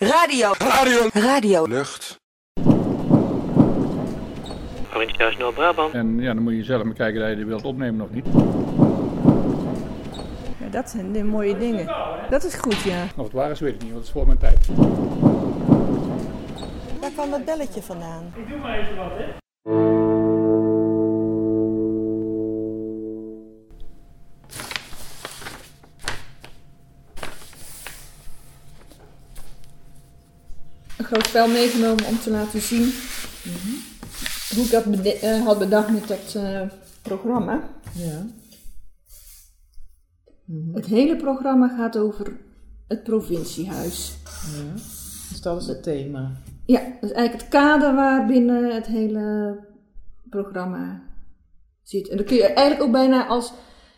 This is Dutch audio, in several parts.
Radio. Radio. Radio. Lucht. Provinciehuis Noord-Brabant. En ja, dan moet je zelf maar kijken dat je die wilt opnemen of niet. Ja, dat zijn de mooie dingen. Dat is goed, ja. Of het waar is, weet ik niet, want het is voor mijn tijd. Waar kwam dat belletje vandaan? Een groot spel meegenomen om te laten zien hoe ik dat eh, had bedacht met dat eh, programma. Ja. Het hele programma gaat over het provinciehuis. ja. Dus dat is het thema. Ja, dat is eigenlijk het kader waarbinnen het hele programma zit. En dat kun je eigenlijk ook bijna als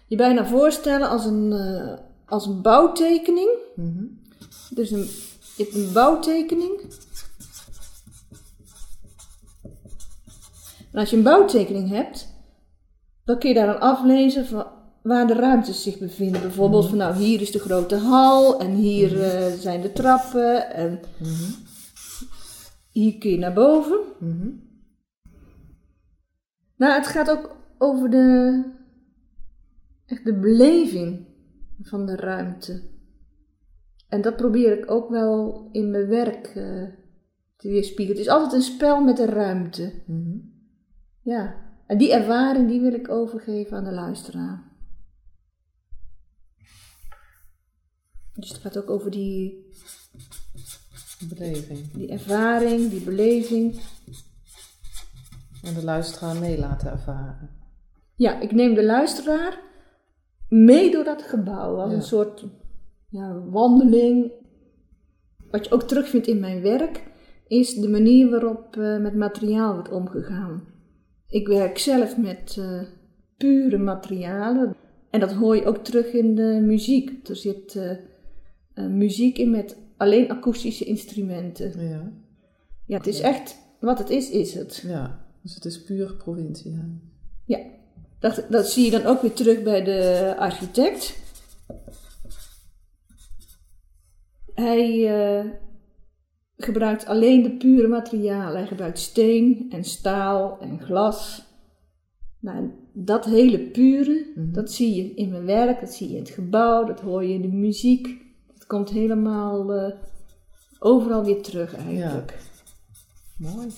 je bijna voorstellen als een, eh, als een bouwtekening. Mhm. Dus een, je hebt een bouwtekening. En als je een bouwtekening hebt, dan kun je daar dan aflezen van waar de ruimtes zich bevinden. Bijvoorbeeld van nou hier is de grote hal en hier eh, zijn de trappen en hier kun je naar boven. Mhm. Nou, het gaat ook over de, echt de beleving van de ruimte. En dat probeer ik ook wel in mijn werk eh, te weerspiegelen. Het is altijd een spel met de ruimte. Mhm. Ja, en die ervaring die wil ik overgeven aan de luisteraar. Dus het gaat ook over die, Beleving. die ervaring, die beleving. En de luisteraar mee laten ervaren. Ja, ik neem de luisteraar mee door dat gebouw. Als Ja. een soort ja, wandeling. Wat je ook terugvindt in mijn werk, is de manier waarop eh, met materiaal wordt omgegaan. Ik werk zelf met eh, pure materialen. En dat hoor je ook terug in de muziek. Er zit eh, eh, muziek in met alleen akoestische instrumenten. Ja. Ja, het is echt, wat het is, is het. Ja. Dus het is puur provincie. hè. Ja, dat, dat zie je dan ook weer terug bij de architect. Hij gebruikt alleen de pure materialen. Hij gebruikt steen en staal en glas. Nou, dat hele pure, mhm. dat zie je in mijn werk, dat zie je in het gebouw, dat hoor je in de muziek. Dat komt helemaal eh, overal weer terug eigenlijk. Ja. Mooi.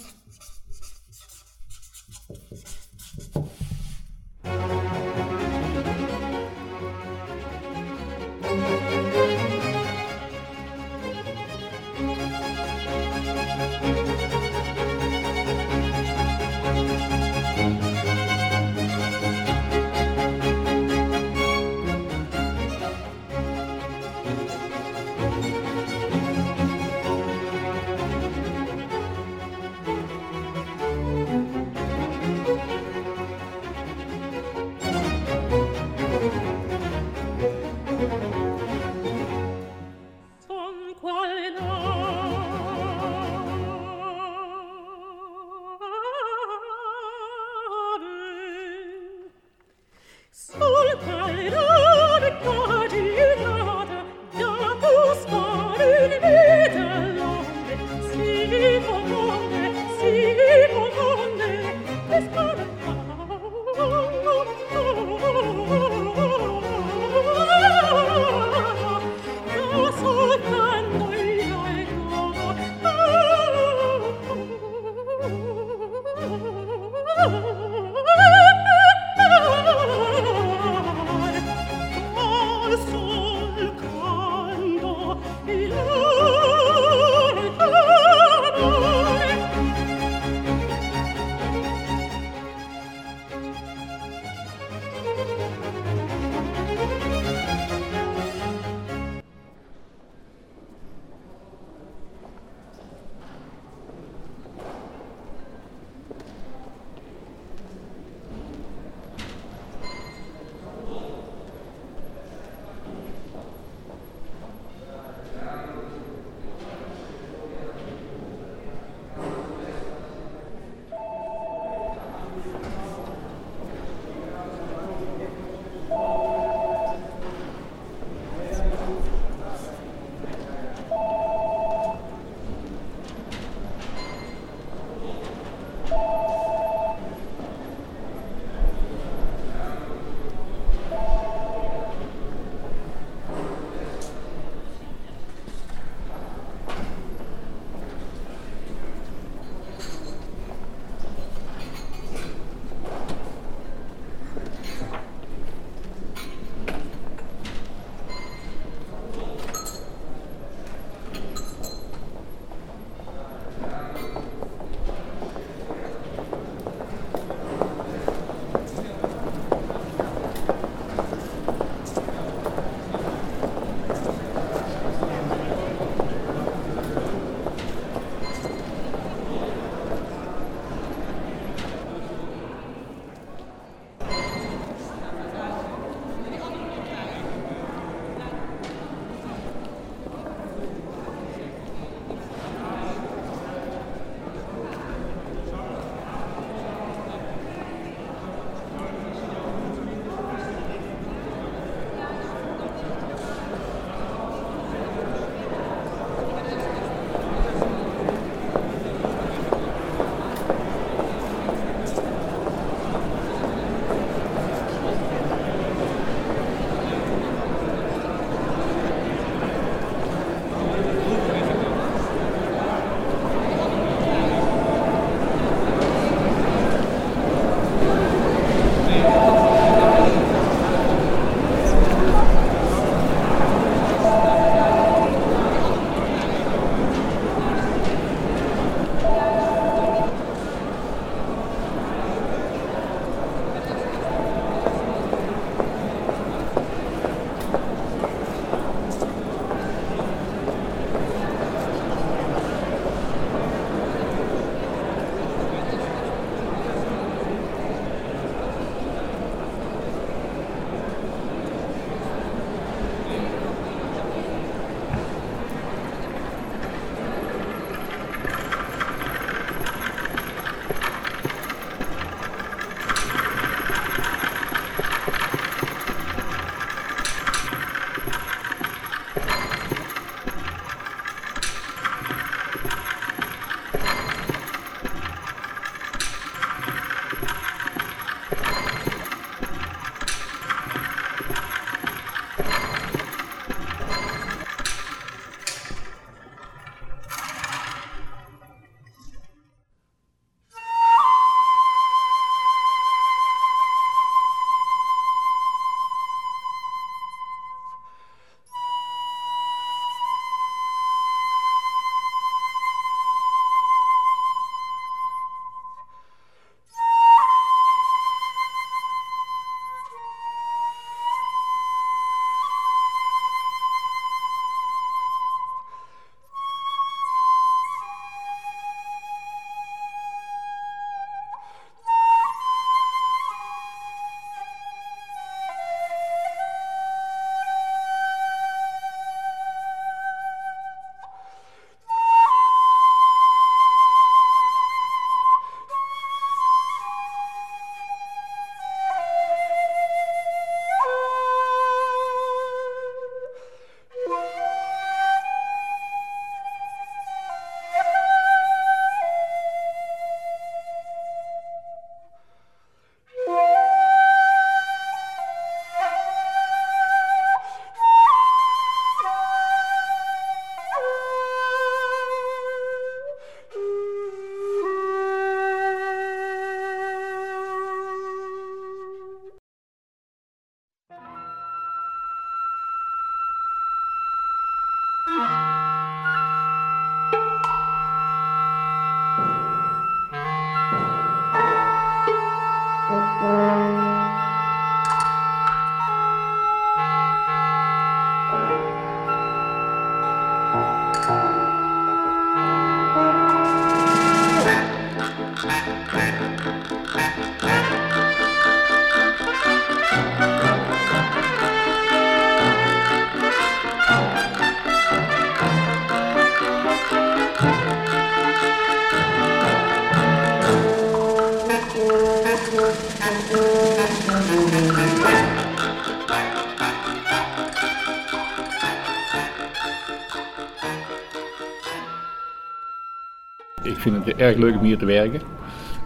Vind het erg leuk om hier te werken.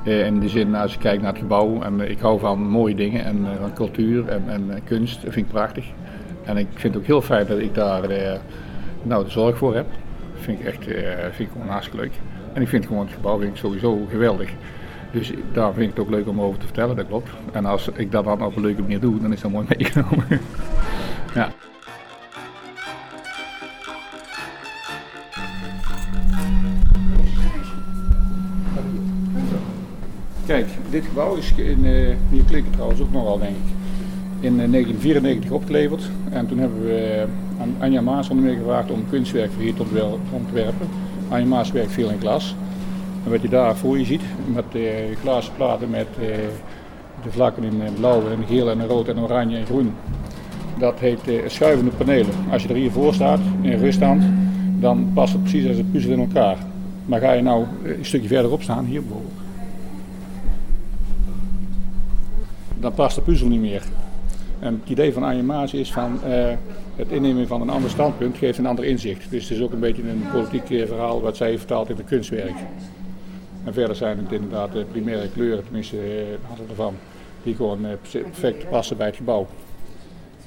Uh, in de zin, als je kijkt naar het gebouw, en uh, ik hou van mooie dingen en uh, van cultuur en, en kunst, dat vind ik prachtig. En ik vind het ook heel fijn dat ik daar nou, de zorg voor heb. Dat vind ik echt vind ik gewoon hartstikke leuk. En ik vind gewoon het gebouw vind ik sowieso geweldig. Dus daar vind ik het ook leuk om over te vertellen, dat klopt. En als ik dat dan op een leuke manier doe, dan is dat mooi meegenomen. ja. Dit gebouw is in, uh, hier klinkt trouwens ook nogal denk ik, in 1994 opgeleverd. En toen hebben we aan Anja Maas onder meer gevraagd om kunstwerk voor hier te ontwerpen. Anja Maas werkt veel in glas. En wat je daar voor je ziet, met glazen platen met de vlakken in blauw en geel en rood en oranje en groen. Dat heet schuivende panelen. Als je er hier voor staat, in ruststand, dan past het precies als een puzzel in elkaar. Maar ga je nou een stukje verderop staan, hier bijvoorbeeld. Dan past de puzzel niet meer. En het idee van animatie is van uh, het innemen van een ander standpunt geeft een ander inzicht. Dus het is ook een beetje een politiek verhaal wat zij vertaalt in het kunstwerk. En verder zijn het inderdaad de primaire kleuren, tenminste een aantal ervan, die gewoon eh, perfect passen bij het gebouw.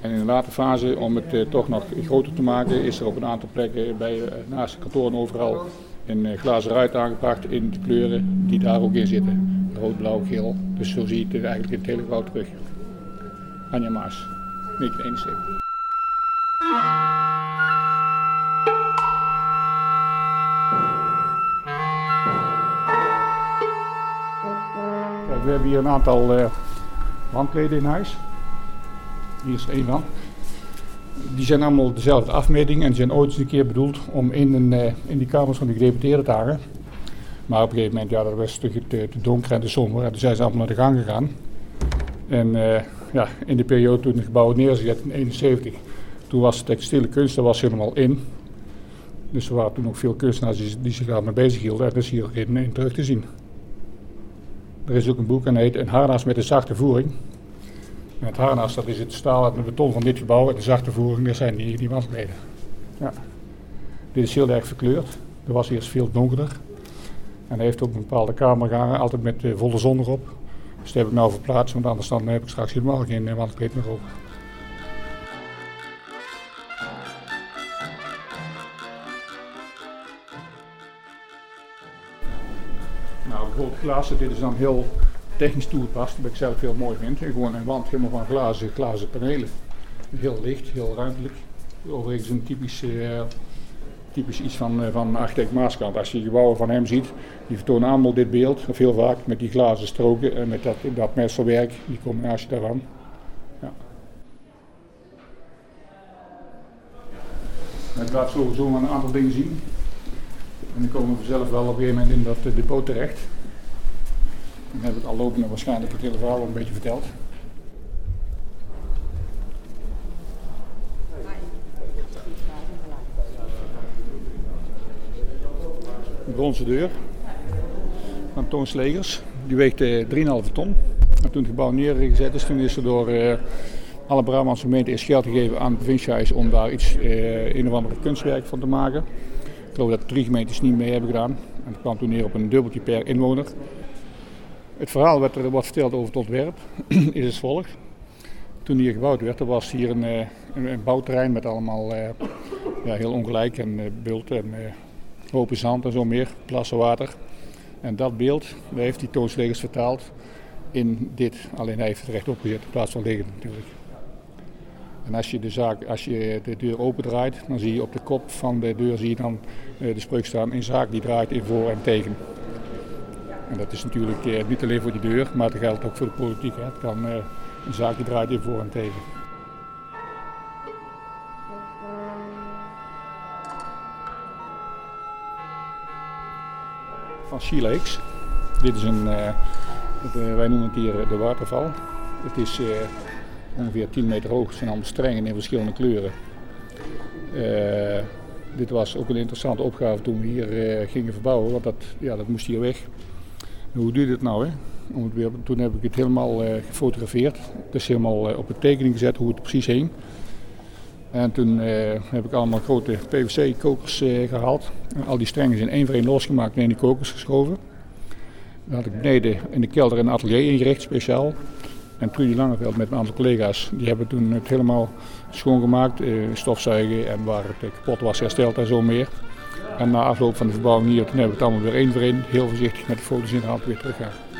En in de late fase, om het eh, toch nog groter te maken, is er op een aantal plekken bij, eh, naast de kantoren overal een glazen ruit aangebracht in de kleuren die daar ook in zitten. Rood, blauw, geel. Dus zo zie je het eigenlijk in het hele gebouw terug. Anja Maas, 1971. we hebben hier een aantal uh, in huis. Hier is er één van. Die zijn allemaal dezelfde afmeting en zijn ooit eens een keer bedoeld om in, een, uh, in die kamers van de gedeputeerden te hangen. Maar op een gegeven moment, ja, dat was te, te, te donker en te somber. En toen zijn ze allemaal naar de gang gegaan. En uh, ja, in de periode toen het gebouw neergezet in 1971, toen was de textiele kunst was helemaal in. Dus er waren toen ook veel kunstenaars die, die zich daarmee bezig hielden. En dat is hier in, in terug te zien. Er is ook een boek en heet Een harnas met een zachte voering. Het harnas dat is het staal en het beton van dit gebouw en de zachte voering dat zijn die, die wandkleden. Ja. Dit is heel erg verkleurd. Er was eerst veel donkerder. En hij heeft ook een bepaalde kamer altijd met uh, volle zon erop. Dus dat heb ik nou verplaatst, want anders dan heb ik straks helemaal geen uh, wandkleed meer over. Nou, bijvoorbeeld glazen, dit is dan heel technisch toegepast, wat ik zelf heel mooi vind. Gewoon een wand helemaal van glazen, glazen panelen. Heel licht, heel ruimtelijk. Overigens een typisch, uh, typisch iets van, uh, van architect Maaskant. Als je gebouwen van hem ziet, die vertonen allemaal dit beeld, of heel vaak met die glazen stroken en met dat, dat messelwerk, die combinatie daarvan. Ja. Ik laat sowieso een aantal dingen zien. En dan komen we zelf wel op een gegeven moment in dat uh, depot terecht. Dan hebben het al lopende waarschijnlijk het hele verhaal een beetje verteld. Bronzen deur van Toon Slegers. Die weegt uh, 3,5 ton. En toen het gebouw neergezet is, toen is er door uh, alle Brabantse gemeenten eerst geld gegeven aan het provinciehuis om daar iets, uh, een of andere kunstwerk van te maken. Ik geloof dat drie gemeentes niet mee hebben gedaan. En dat kwam toen neer op een dubbeltje per inwoner. Het verhaal wat er wordt verteld over het ontwerp is als volgt. Toen hier gebouwd werd, er was hier een, een, bouwterrein met allemaal ja, heel ongelijk en bulten en hopen zand en zo meer, plassen water. En dat beeld heeft die toonslegers vertaald in dit. Alleen hij heeft het recht opgezet in plaats van liggen natuurlijk. En als je de, zaak, als je de deur opendraait, dan zie je op de kop van de deur zie je dan uh, de spreuk staan: een zaak die draait in voor en tegen. En dat is natuurlijk uh, niet alleen voor die deur, maar dat geldt ook voor de politiek. Hè. Het kan uh, een zaak die draait in voor en tegen. Sea Lakes. Dit is een, wij noemen het hier de waterval. Het is ongeveer 10 meter hoog. Het zijn allemaal strengen in verschillende kleuren. Dit was ook een interessante opgave toen we hier gingen verbouwen, want dat, ja, dat moest hier weg. Hoe je dit nou? Hè? Om het weer, toen heb ik het helemaal gefotografeerd. Dus helemaal op een tekening gezet hoe het precies hing. En toen eh, heb ik allemaal grote PVC-kokers eh, gehaald. Al die strengen zijn één voor één losgemaakt en in die kokers geschoven. Dan had ik beneden in de kelder een atelier ingericht, speciaal. En Trudy Langeveld met een aantal collega's, die hebben toen het helemaal schoongemaakt, eh, stofzuigen en waar het kapot was hersteld en zo meer. En na afloop van de verbouwing hier, toen hebben we het allemaal weer één voor één, heel voorzichtig met de foto's in de hand weer teruggaan.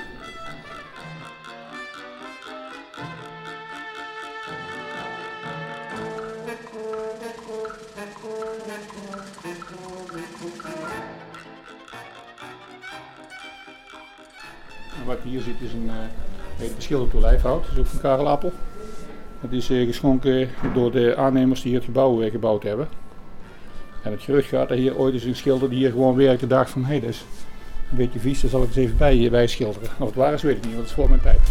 Olijfhout, dat is ook van Karel Appel. Dat is geschonken door de aannemers die het gebouw uh, gebouwd hebben. En het gerucht gaat dat hier ooit is een schilder die hier gewoon werkte dacht van hé, dat is een beetje vies, daar zal ik eens even bij, bij schilderen. Of het waar is weet ik niet, want het is voor mijn tijd.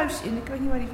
thuis in. Ik weet niet waar die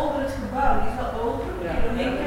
Over het gebouw, die is wel open.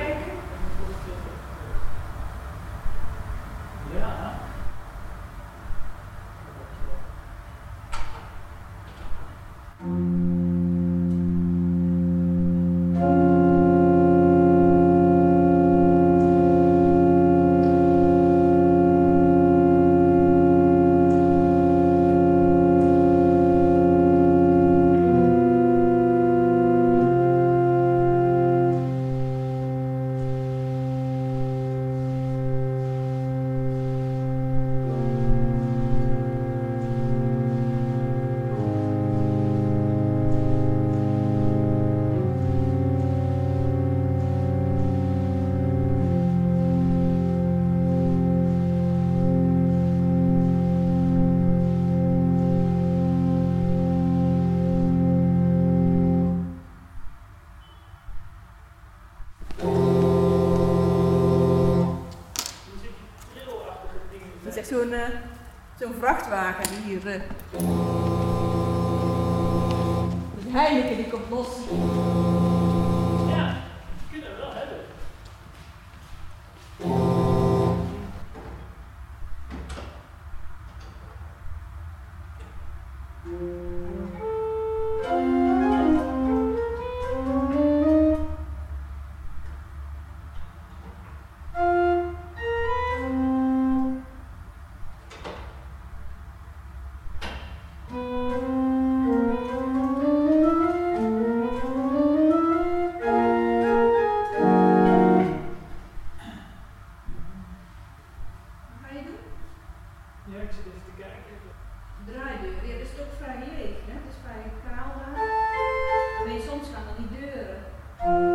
zo'n uh, vrachtwagen die hier. Uh, heilige draaideur. Ja, dat is toch vrij leeg, hè? Het is vrij kaal daar. Maar soms gaan dan die deuren.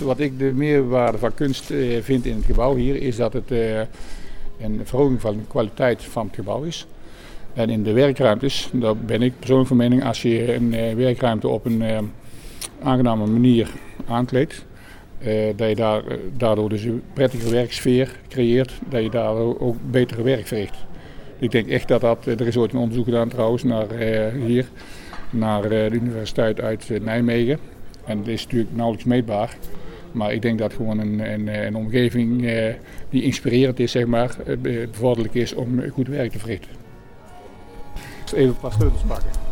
Wat ik de meerwaarde van kunst eh, vind in het gebouw hier is dat het eh, een verhoging van de kwaliteit van het gebouw is. En in de werkruimtes, daar ben ik persoonlijk van mening, als je een eh, werkruimte op een aangename manier aankleedt, dat je daar, daardoor dus een prettige werksfeer creëert, dat je daardoor ook betere werk verricht. Ik denk echt dat dat, er is ooit een onderzoek gedaan trouwens naar hier, naar de universiteit uit Nijmegen. En dat is natuurlijk nauwelijks meetbaar. Maar ik denk dat gewoon een, een, een omgeving eh, die inspirerend is, zeg maar, eh, bevorderlijk is om goed werk te verrichten. Even een paar sleutels pakken.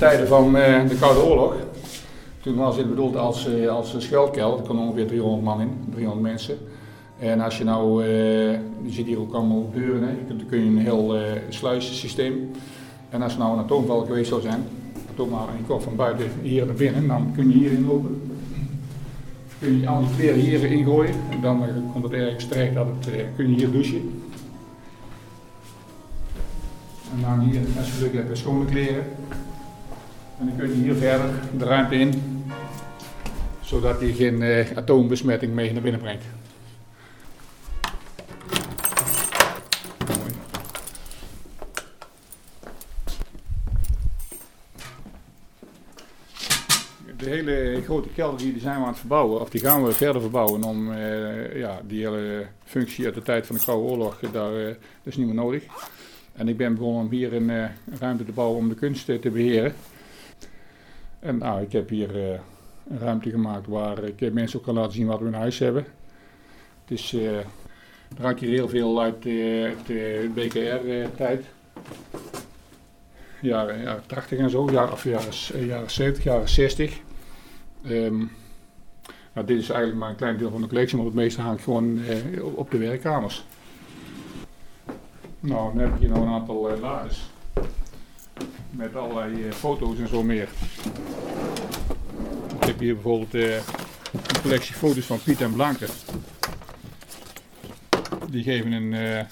Ten tijde van eh, de Koude Oorlog, toen was het bedoeld als, eh, als schuilkelder, er kon ongeveer 300 man in, 300 mensen. En als je nou, eh, je ziet hier ook allemaal deuren, hè. Dan kun je een heel sluissysteem. En als er nou een atoomval geweest zou zijn, atoomhaal en je komt van buiten hier naar binnen, dan kun je hierin lopen. Kun je al die kleren hier ingooien en dan komt het ergens terecht dat het, kun je hier douchen. En dan hier, als je geluk schone kleren. En dan kun je hier verder de ruimte in, zodat hij geen eh, atoombesmetting mee naar binnen brengt. De hele grote kelder hier die zijn we aan het verbouwen, of die gaan we verder verbouwen om eh, ja, die hele functie uit de tijd van de Koude Oorlog, eh, daar, is niet meer nodig. En ik ben begonnen om hier een, ruimte te bouwen om de kunst te beheren. En nou, ik heb hier eh, een ruimte gemaakt waar ik eh, mensen ook kan laten zien wat we in huis hebben. Het is, hangt hier heel veel uit de BKR-tijd. Jaren, jaren 80 en zo, jaren, of jaren, jaren 70, jaren 60. Ehm, nou, dit is eigenlijk maar een klein deel van de collectie, maar het meeste hangt gewoon op- de werkkamers. Nou, dan heb ik hier nog een aantal uh. Met allerlei eh, foto's en zo meer. Ik heb hier bijvoorbeeld eh, een collectie foto's van Piet en Blanke. Die geven een, eh,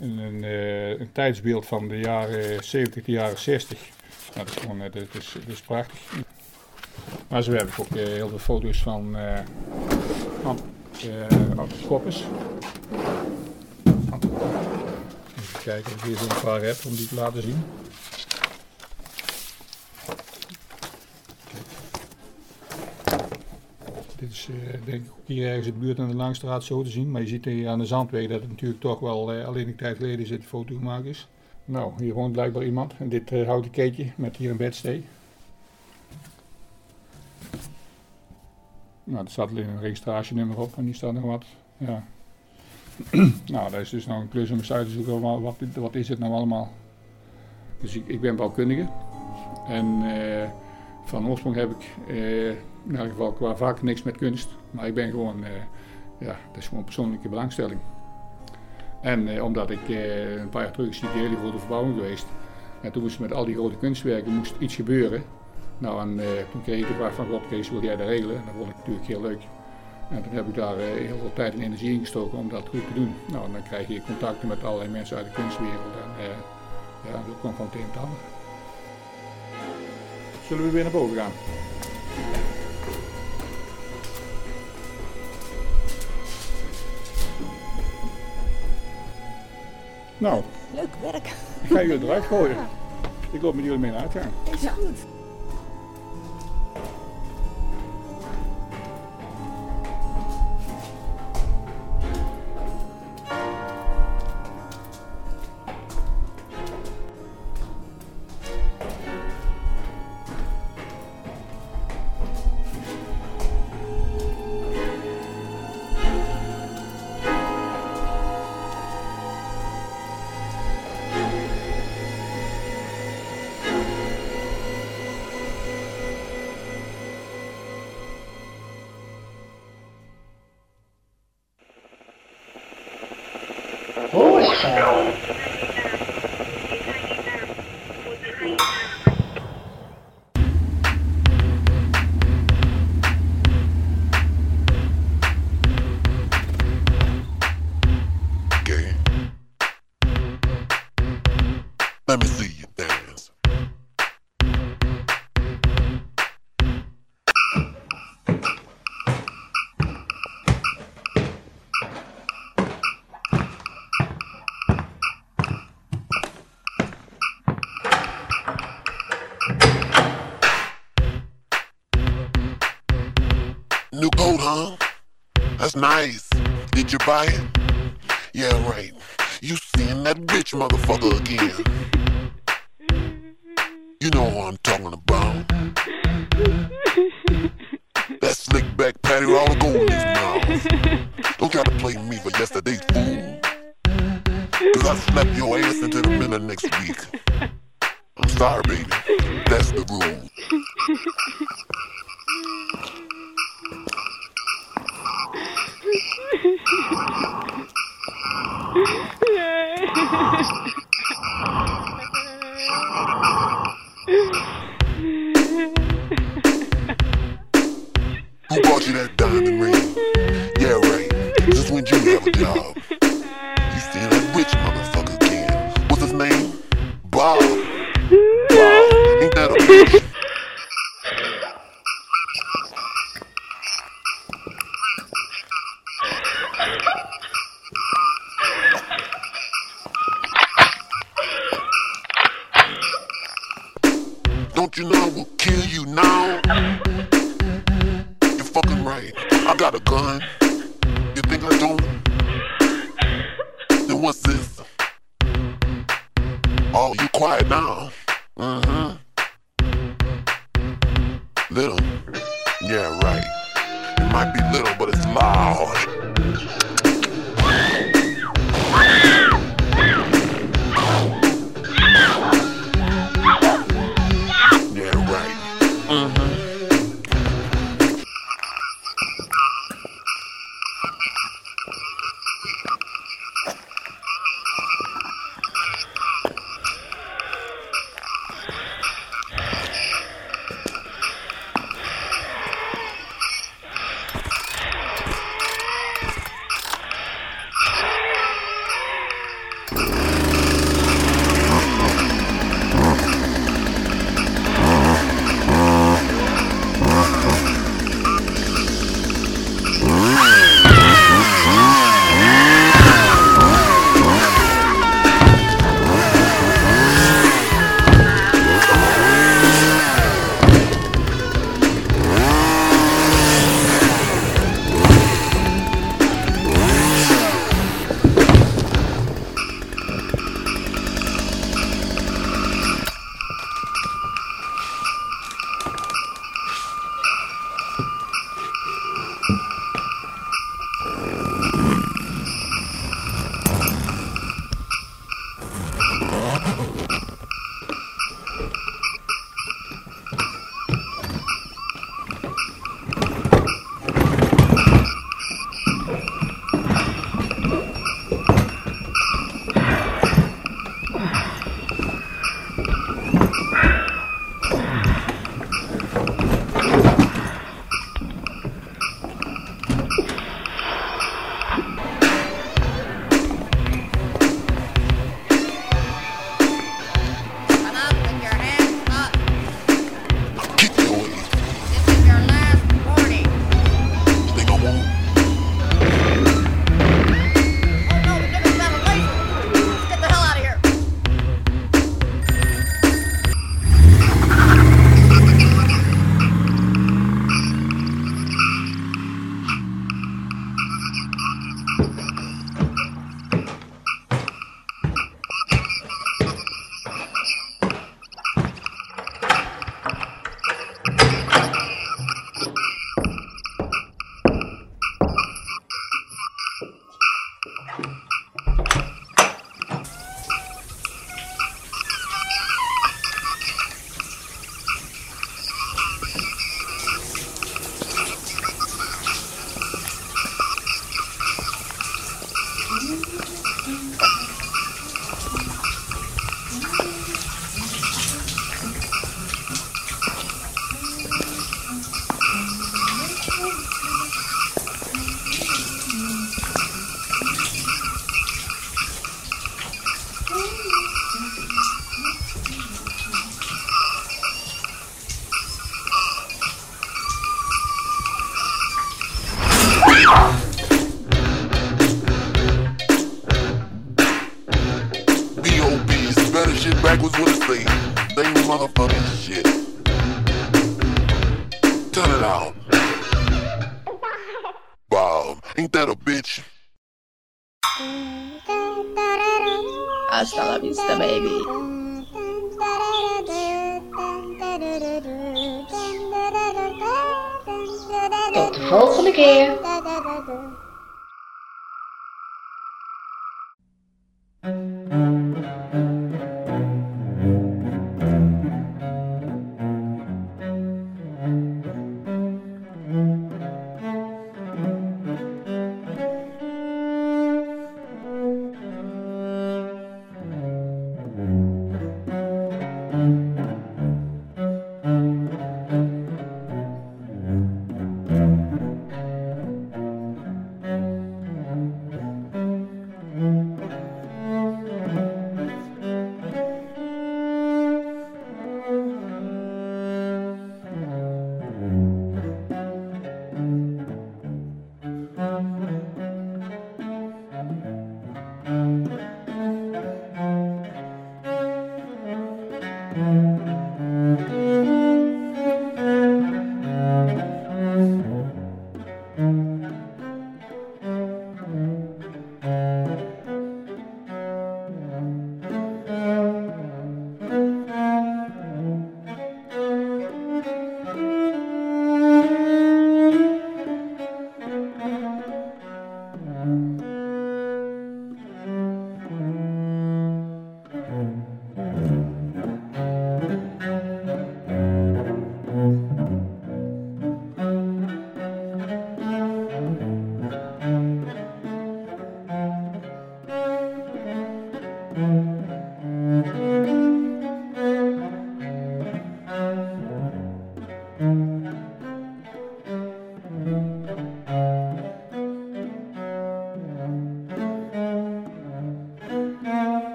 een, een, tijdsbeeld van de jaren 70, de jaren 60. Nou, dat is gewoon, dat is, dat is prachtig. Maar zo heb ik ook heel veel foto's van van. Even kijken of ik hier zo'n paar heb om die te laten zien. Dit is eh, denk ik ook hier ergens in de buurt aan de Langstraat zo te zien. Maar je ziet hier aan de zandweg dat het natuurlijk toch wel eh, alleen een tijd geleden is dat die foto gemaakt is. Nou, hier woont blijkbaar iemand. En dit eh, houten keetje met hier een bedstee. Nou, er staat alleen een registratienummer op en hier staat nog wat. Ja. nou, dat is dus nog een klus om eens uit te zoeken wat, wat, is het nou allemaal. Dus ik, ik ben bouwkundige. En van oorsprong heb ik eh, in elk geval qua vak niks met kunst. Maar ik ben gewoon, eh, ja, dat is gewoon persoonlijke belangstelling. En eh, omdat ik eh, een paar jaar terug is die hele grote verbouwing geweest. En toen moest met al die grote kunstwerken moest iets gebeuren. Nou, en eh, toen kreeg ik de vraag van God, Kees, wil jij dat regelen? En dat vond ik natuurlijk heel leuk. En toen heb ik daar eh, heel veel tijd en energie in gestoken om dat goed te doen. Nou, en dan krijg je contacten met allerlei mensen uit de kunstwereld. En ja, dat kwam van het een. Zullen we weer naar boven gaan? Nou, Leuk werk. ik ga jullie eruit gooien. Ik loop met jullie mee naar uitgaan. Is goed. Let me see you dance. New coat, huh? That's nice. Did you buy it? Yeah, right that bitch motherfucker again. You know who I'm talking about. That slick back patty all the gold in his mouth. Don't try to play me for yesterday's fool. Cause I slap your ass into the middle next week. might be little, but it's loud.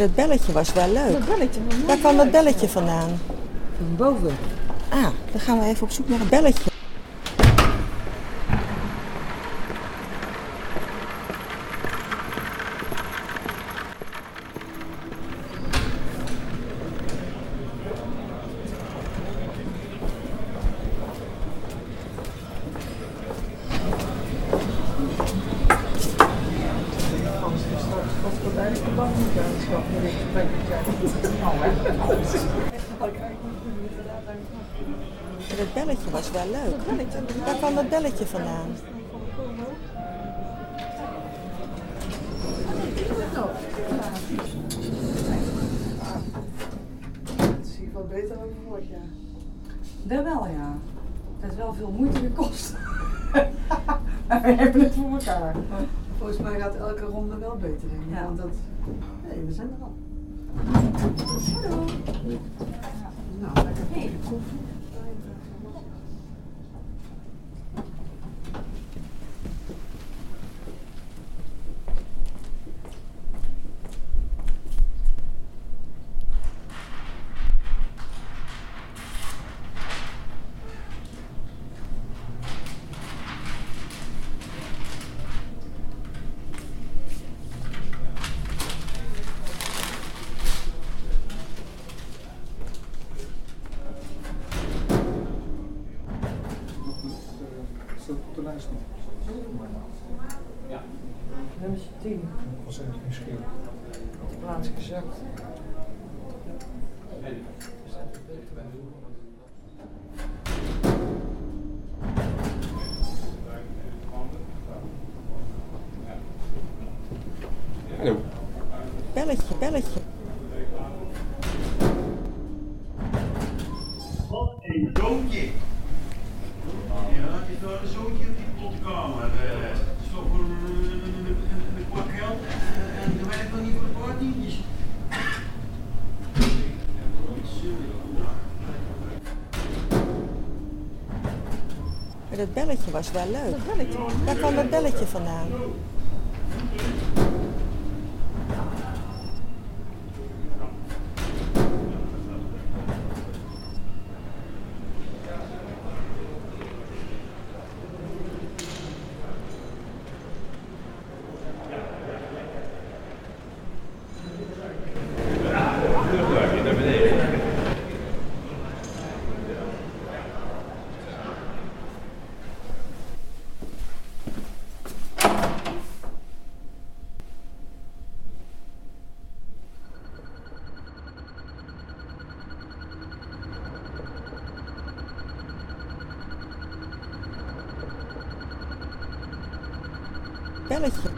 Dat belletje was wel leuk. Dat belletje Waar kwam dat belletje vandaan? Van boven. Ah, dan gaan we even op zoek naar het belletje. Maar dat belletje was wel leuk. Waar dat belletje vandaan? Het is in ieder geval beter dan vorig jaar. Dat wel, ja. Het heeft wel veel moeite gekost. maar we hebben het voor elkaar. Volgens mij gaat elke ronde wel beter, denk ik. Want dat... Nee, we zijn er al. De nog? Nummer 10. Was er geen schil? Plaats gezakt. Hallo. Belletje, belletje. Was wel leuk. Waar kwam dat belletje vandaan? Belletje.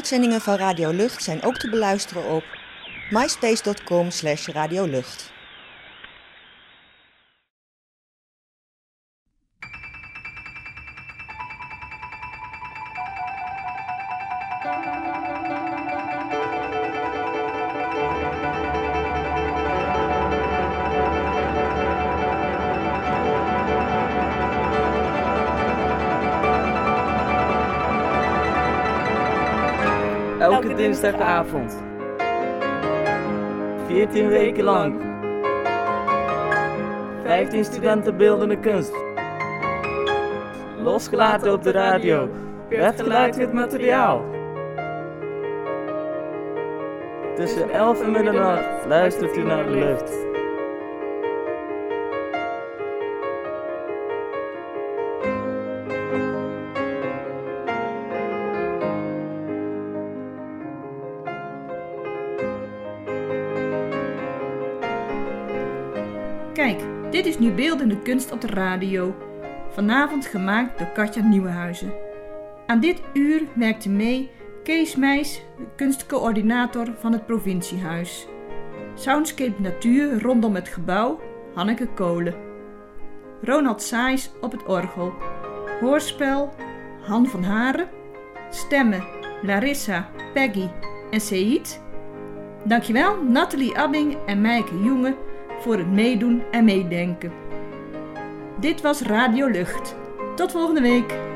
Uitzendingen van Radio Lucht zijn ook te beluisteren op myspace.com dinsdagavond. 14 weken lang. 15 studenten beeldende kunst. Losgelaten op de radio. Werd geluid het materiaal. Tussen 11 en middernacht luistert u naar de lucht. Beeldende kunst op de radio. Vanavond gemaakt door Katja Nieuwenhuizen. Aan dit uur werkte mee Kees Meijs, kunstcoördinator van het provinciehuis. Soundscape Natuur rondom het gebouw, Hanneke Kolen. Ronald Saais op het orgel. Hoorspel, Han van Haren. Stemmen, Larissa, Peggy, en Seid. Dankjewel Nathalie Abbing en Mijke Jonge voor het meedoen en meedenken. Dit was Radio Lucht. Tot volgende week.